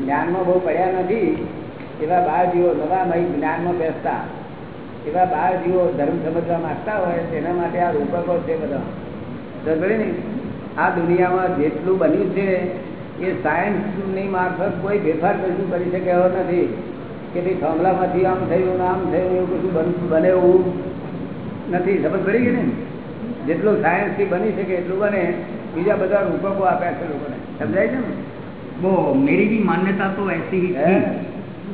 જ્ઞાનમાં બહુ પડ્યા નથી, એવા બાળ જીવો નવા મય જ્ઞાનમાં બેસતા. એવા બાળ જીવો ધર્મ સમજવા માંગતા હોય, તેના માટે આ રૂપકો છે બધા. સમજ્યો ને? આ દુનિયામાં જેટલું બન્યું છે, એ સાયન્સની મારફત કોઈ ફેરફાર કશું કરી શકે એવો નથી કે ભાઈ થાંભલામાંથી આમ થયું આમ થયું, એવું કશું બને એવું નથી. સમજ પડી ગઈ ને? જેટલું સાયન્સ થી બની શકે એટલું બને બીજા બધા રૂપકો આપ્યા છે લોકોને સમજાય છે ને वो मेरी भी मान्यता तो ऐसी ही थी है?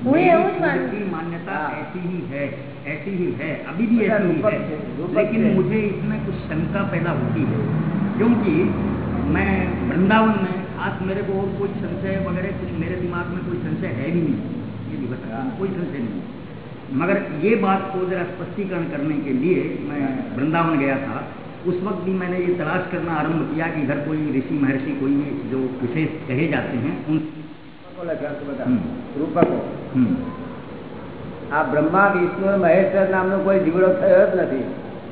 હું मेरी એવું જ खुद मानू की मान्यता हाँ। ऐसी ही है ऐसी ही है अभी भी अच्छा, ऐसी ही रूपक है है, रूपक लेकिन है। मुझे इसमें कुछ शंका पैदा होती है क्योंकि मैं वृंदावन में आज मेरे को और कोई संशय वगैरह कुछ मेरे दिमाग में कोई संशय है भी नहीं ये भी बता हाँ। कोई संशय नहीं मगर ये बात को जरा स्पष्टीकरण करने के लिए मैं वृंदावन गया था उस वक्त भी मैंने ये तलाश करना आरंभ किया कि इधर कोई ऋषि महर्षि कोई जो विशेष कहे जाते हैं उन રૂપકો લખ્યા છે બધા હમ. રૂપકો हम्म, આ બ્રહ્મા વિષ્ણુ અને મહેશ્વર નામનો કોઈ જીવડો થયો જ નથી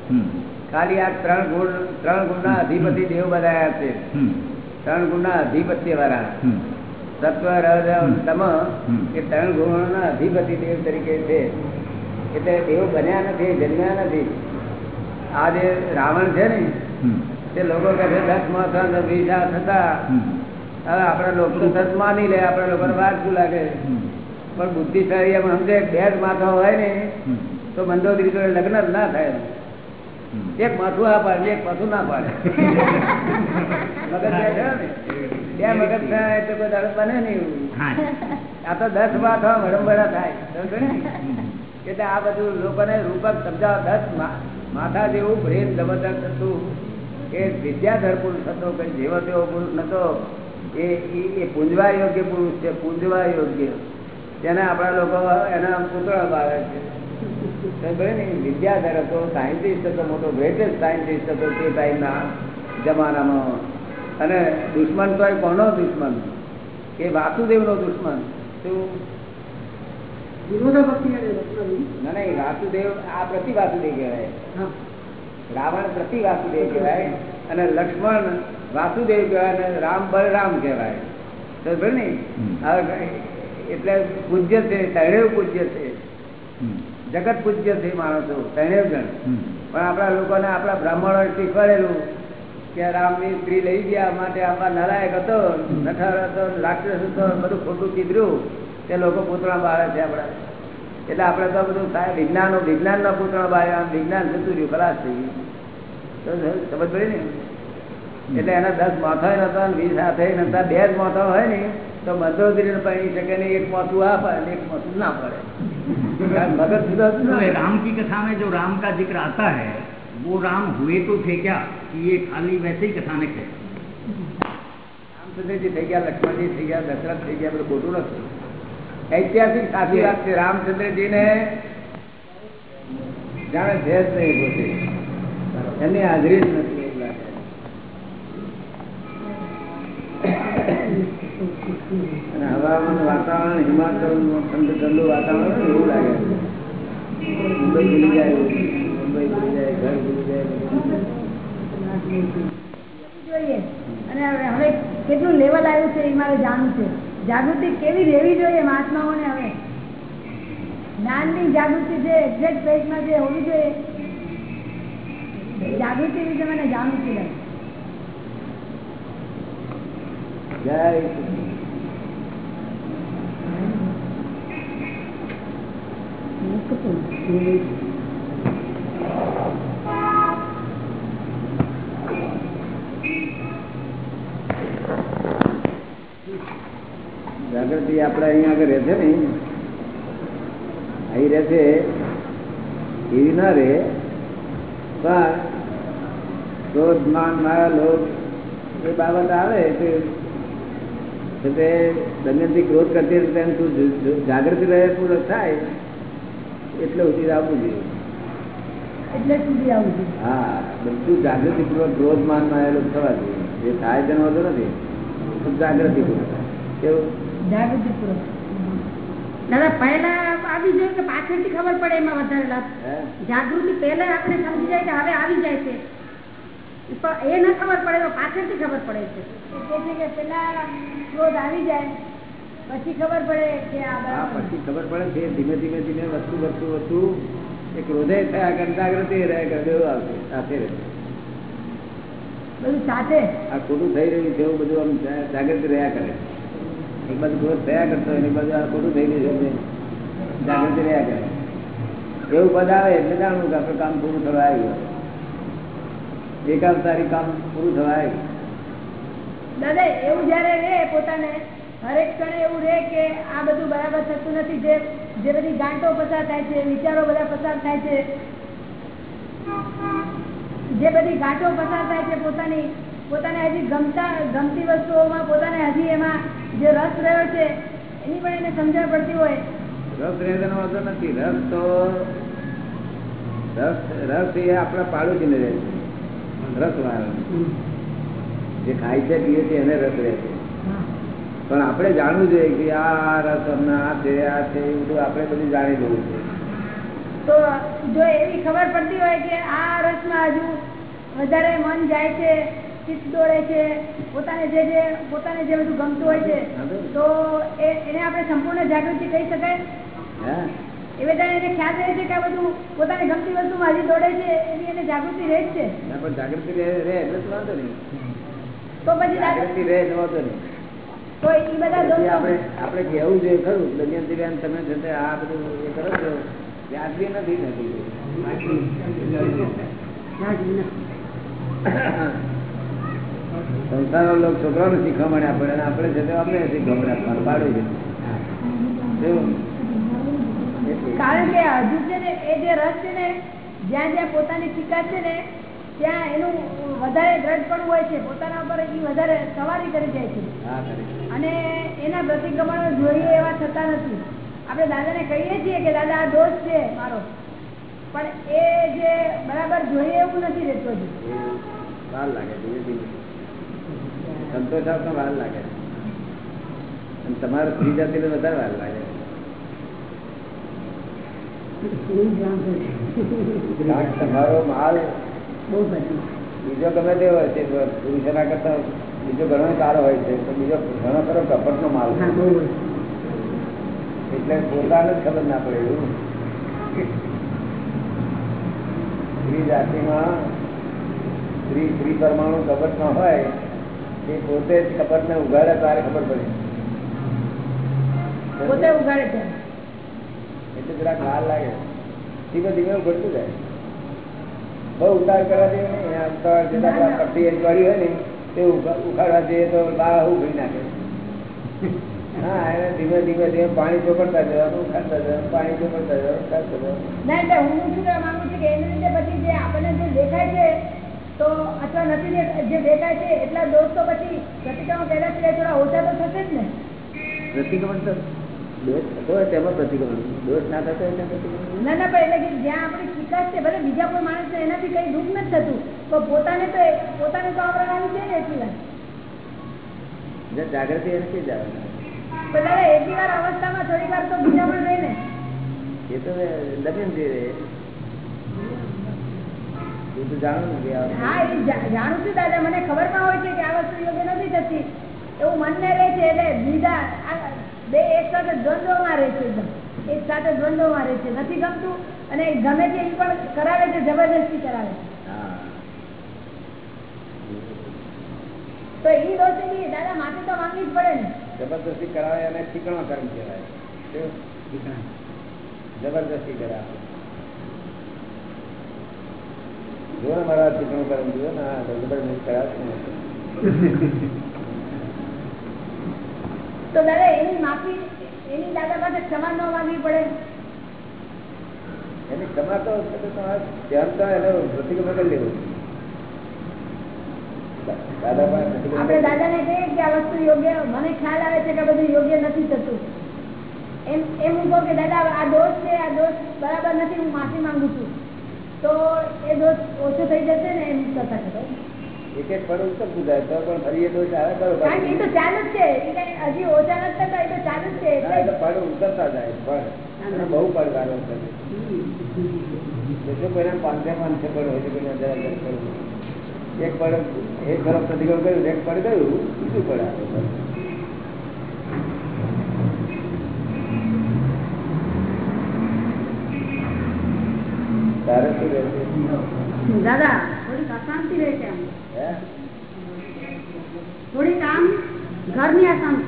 हम्म, ખાલી આ ત્રણ ગુણ ત્રણ ગુણના અધિપતિ દેવ બનાયા છે हम्म, ત્રણ ગુણના અધિપત્ય વાળા हम्म, સત્વ રજ તમ હમ. એ ત્રણ ગુણોના અધિપતિ દેવ તરીકે છે એટલે દેવ બન્યા નથી જન્મ્યા નથી આ જે રાવણ છે ને તે લોકો કહે છે દસ થતા. હવે આપણા લોકો દસ માની લે આપણા લોકો વાત શું લાગે? પણ બુદ્ધિશાળી એમ સમજે બે જ માથા હોય ને તો મંદોદરી જોડે લગ્ન જ ના થાય. એક માથું આ પાડે એક માથું ના પાડે. મગજ બે મગજ થાય તો કોઈ બને નહીં આ તો દસ માથા હડંબડા થાય. સમજો ને? એટલે આ બધું લોકોને રૂપક સમજાવ દસ માથા જેવું પ્રેમ જબરદસ્ત હતું કે વિદ્યાધર પુરુષ હતો કે જેવો તેવો પુરુષ નતો, એ એ પૂંજવા યોગ્ય પુરુષ છે પૂંજવા યોગ્ય જેને આપણા લોકો એના પૂતળા બાળે છે. વિદ્યાધર હતો, સાયન્ટિસ્ટ હતો, મોટો ગ્રેટેસ્ટ સાયન્ટિસ્ટ હતો તે ટાઈમના જમાનામાં. અને દુશ્મન તો કોનો દુશ્મન? એ વાસુદેવનો દુશ્મન. શું ના ના વાસુદેવ આ પ્રતિ વાસુદેવ રાવણ પ્રતિ વાસુદેવ કહેવાય અને લક્ષ્મણ વાસુદેવ કહેવાય અને રામ બલરામ કહેવાય. સમજ એટલે પૂજ્ય છે તૈણેવ પૂજ્ય છે. જગત પૂજ્ય છે માણસો તૈણેવ ગણ પણ આપણા લોકોને આપણા બ્રાહ્મણો શીખવાડેલું કે રામની સ્ત્રી લઈ ગયા માટે આપણા નારાયક હતો નઠાર હતો રાક્ષસ હતો બધું ખોટું કીધું. તે લોકો પૂતળા બાળે છે આપણા એટલે આપણે તો બધું સાહેબ વિજ્ઞાનો વિજ્ઞાનના પૂતળા બાળ્યા આમ વિજ્ઞાન જતું રહ્યું ખલાસ થઈ ગયું તો સમજ પડી ને એટલે એના દસ માથા નતા ને વીસ હાથે નતા બે જ માથા હોય ને તો મંદોદરી પડી શકે ને એક માથું આ પડે ને એક માથું ના પડે કારણ મગજ જુદા तो જુદા ये राम की कथा में जो राम का जिक्र आता है वो राम हुए तो थे क्या कि ये खाली वैसे ही कथानक है રામચંદ્રજી થઈ ગયા લક્ષ્મણજી થઈ ગયા દશરથ થઈ ગયા બધું ખોટું નથી ઐતિહાસિક સાચી વાત છે. રામચંદ્રજી ને જાણે ભેદ નહીં પોતે. એની હાજરી જ નથી અને હવામાન વાતાવરણ હિમાચલ ઠંડુ ઠંડુ વાતાવરણ એવું લાગે. મુંબઈ ભૂલી જાય મુંબઈ ભૂલી જાય ઘર ભૂલી જાય જોઈએ. અને હવે હવે કેટલું લેવલ આવ્યું છે એ મારે જાણવું છે. જાગૃતિ કેવી રહેવી જોઈએ મહાત્માઓને હવે જ્ઞાનની જાગૃતિ જે એક્ઝેક્ટ પેજમાં જે હોવી જોઈએ જાગૃતિ વિશે મને જાણવું જય ભાઈ. જય જાગૃતિ આપણે અહીંયા આગળ રહે છે ને અહીં રહે છે એવી ના રહે પણ ક્રોધ માન માયા લોભ એ બાબત આવે તે તો તે દમયંતી ક્રોધ કરતી હતી તેમ તું જ- જ- જાગૃતિ રહે પૂર્વક થાય એટલે સુધી આવવું જોઈએ એટલે સુધી આવું છે. હા બધું જાગૃતિ પૂર્વક ક્રોધ માન માયા લોભ થવા જોઈએ. જે થાય તેનો વાંધો નથી. પણ જાગૃતિ પૂર્વક કેવું? જાગૃતિ દાદા પહેલા આવી જાય કે પાછળથી ખબર પડે એમાં વધારે લાભ જાગૃતિ પહેલા આપણે સમજી જાય કે હવે આવી જાય છે. એ ન ખબર પડે તો પાછળથી ખબર પડે છે. કે પેલા ક્રોધ આવી જાય પછી ખબર પડે કે આ પછી ખબર પડે છે. ધીમે ધીમે ધીમે વસ્તુ વસ્તુ વસ્તુ એ ક્રોધે થયા કરે જાગૃતિ રહે કરે બેવું આવશે સાથે રહે. બધું સાથે? આ ખોટું થઈ રહ્યું છે એવું બધું આમ જાગૃતિ રહ્યા કરે એક બાજુ થયા કરતો એની બાજુ આ ખોટું થઈ ગયું છે જાગૃતિ રહ્યા કરે. એવું પદ આવે એટલે જાણવું કે આપણું કામ પૂરું થવા આવ્યું એકાદ તારીખ કામ પૂરું થવા આવ્યું. દાદા, એવું જયારે રે પોતાને, હરેક ક્ષણે એવું રે કે આ બધું બરાબર થતું નથી, જે જે બધી ગાંઠો પસાર થાય છે, વિચારો બધા પસાર થાય છે. જે બધી ગાંઠો પસાર થાય છે પોતાની પોતાને હજી ગમતા ગમતી વસ્તુઓમાં પોતાને હજી એમાં જે રસ રહ્યો છે એની પણ એને સમજણ પડતી હોય. રસ રહેવાનો વાંધો નથી. રસ તો રસ રસ એ આપણા પાડોશીને રહે છે. રસ વાળો જે ખાય છે પીએ છે એને રસ રહે છે. પણ આપણે જાણવું જોઈએ કે આ રસ અમને આ છે આ છે એ બધું આપણે બધું જાણી લેવું છે. તો જો એવી ખબર પડતી હોય કે આ રસમાં હજુ વધારે મન જાય છે ચિત્ત દોડે છે પોતાને જે જે પોતાને જે બધું ગમતું હોય છે તો એને આપણે સંપૂર્ણ જાગૃતિ કહી શકાય? હે. એ બધા એને ખ્યાલ રહે છે કે આ બધું પોતાને ગમતી વસ્તુમાં હજી દોડે છે એની એને જાગૃતિ રહે છે. પણ જાગૃતિ રહે રહે એટલે તો વાંધો નહીં. તો પછી જાગૃતિ રહે એટલે વાંધો નહીં. તો એ બધા પછી દોષો આપણે આપણે કહેવું જોઈએ ખરું દમયંતી બેન તમે છે તે આ બધું એ કરો છો વ્યાજબી નથી થતી. *coughs* સંસારનો લોક છોકરાઓને શીખવા મળે આપણે અને આપણે છે અમને શીખવા મળે. આપવાનું પાડું છે. કારણ કે હજુ છે ને એ જે રસ છે ને જ્યાં જ્યાં પોતાની ટીકા છે ને ત્યાં એનું વધારે દ્રઢપણું હોય છે. પોતાના ઉપર એ વધારે સવારી કરી જાય છે. અને એના પ્રતિક્રમણો જોઈએ એવા થતા નથી. આપણે દાદાને કહીએ છીએ કે દાદા આ દોષ છે મારો. પણ એ જે બરાબર જોઈએ એવું નથી રહેતો વાર લાગે ધીમે ધીમે. સંતોષ આવતા વાર લાગે. અને તમારે સ્ત્રી જાતિને વધારે વાર લાગે. તમારો માલ બીજો ગમે તે હોય છે પુરુષના કરતા બીજો ઘણો સારો હોય છે તો બીજો ઘણો ખરો કપટનો માલ. એટલે પોતાને જ ખબર ના પડે એવું. સ્ત્રી જાતિમાં સ્ત્રી સ્ત્રી પરમાણુ કપટમાં હોય એ પોતે જ કપટને ઉગાડે તારે ખબર પડે. પોતે ઉગાડે છે. એટલે જરાક વાર લાગે. ધીમે ધીમે ઉઘડતું જાય. બહુ ઉતાર કરવા દે નહીં. ઉતાર જેટલા પટ્ટી અજવાળી હોય ને તે ઉખાડવા જઈએ તો બા ઉઘડી નાખે. હા એને ધીમે ધીમે ધીમે પાણી ચોપડતા જવાનું ઉખાડતા જવાનું પાણી ચોપડતા જવાનું ઉખાડતા જવાનું ના એટલે હું શું કહેવા માંગુ છું કે એને લીધે પછી જે આપણને જે દેખાય છે તો અથવા નથી જે દેખાય છે એટલા દોષ તો પછી પ્રતિક્રમણ પહેલા સિવાય થોડા ઓછા તો થશે જ ને? પ્રતિક્રમણ તો દોષ થતો હોય તેમાં પ્રતિક્રમણ. દોષ ના થતો હોય પ્રતિક્રમણ. ના ના પણ એટલે કે જ્યાં આપણી શિકાયત છે ભલે બીજા કોઈ માણસને એનાથી કઈ દુઃખ નથી થતું તો પોતાને તો પોતાને તો આવરણવાનું છે ને એટલી વાર. જાગૃતિ એને શી જવાનું પણ દાદા એટલી વાર અવસ્થામાં થોડી વાર તો બીજા પણ રહે ને. એ તો રહે. જાણું છું દાદા મને ખબર પણ હોય છે કે આ વસ્તુ યોગ્ય નથી થતી. એવું મનને રહે છે એટલે બીજા બે એક સાથે દ્વંદ્વમાં રહે છે એક સાથે દ્વંદ્વમાં રહે છે. નથી ગમતું? અને ગમે છે એ પણ કરાવે છે જબરદસ્તી કરાવે છે. તો એ દોષ દાદા માફી તો માંગવી જ પડે ને. જબરદસ્તી કરાવે અને ચીકણો કર્મ કહેવાય? જબરદસ્તી કરાવે. ને મારા કર્મ ને હા તો દાદા એની માફી એની દાદા પાસે ક્ષમા ન માંગવી પડે? એની ક્ષમા તો તમારે ધ્યાન એનો પ્રતિક્રમણ કરી લેવું. દાદા પાસે પ્રતિક્રમણ આપણે દાદાને કહીએ કે આ વસ્તુ યોગ્ય મને ખ્યાલ આવે છે કે બધું યોગ્ય નથી થતું. એમ એમ હું કહું કે દાદા આ દોષ છે આ દોષ બરાબર નથી હું માફી માંગુ છું. તો એ દોષ ઓછો થઈ જશે ને એમ કરતા કરતા. એક એક પડ ઉતરતું જાય તો પણ ફરી એ દોષ આવે કરો એ તો ચાલુ જ છે. હજી ઓછા નથી થતા એ તો ચાલુ જ છે ના, એ તો એટલે પડ ઉતરતા જાય પડ બહુ પડ ગાળો કોઈને પાંચે હોય કોઈને હજાર હજાર એક પડ એક તરફ પ્રતિક્રમણ કર્યું એક પડ ગયું બીજું પડ આવે. તારે શું રહેશે દાદા થોડીક અશાંતિ રહે છે આમ. હે? થોડીક આમ ઘરની અશાંતિ.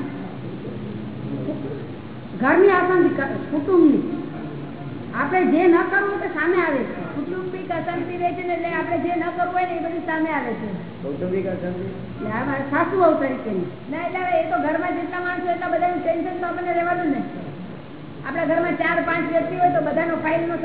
ઘરની અશાંતિ કુટુંબની. આપણે જે ન કરવું તે સામે આવે છે. કુટુંબિક અશાંતિ રહે છે એટલે આપણે જે ન કરવું હોય ને એ બધું સામે આવે છે. કૌટુંબિક અશાંતિ? સાસુ બહુ તરીકે ના. એટલે એ તો ઘરમાં જેટલા માણસો એટલા બધાનું ટેન્શન તો આપણને રહેવાનું ને આપણા ઘરમાં ચાર પાંચ વ્યક્તિ હોય તો બધાનો ફાઇલનો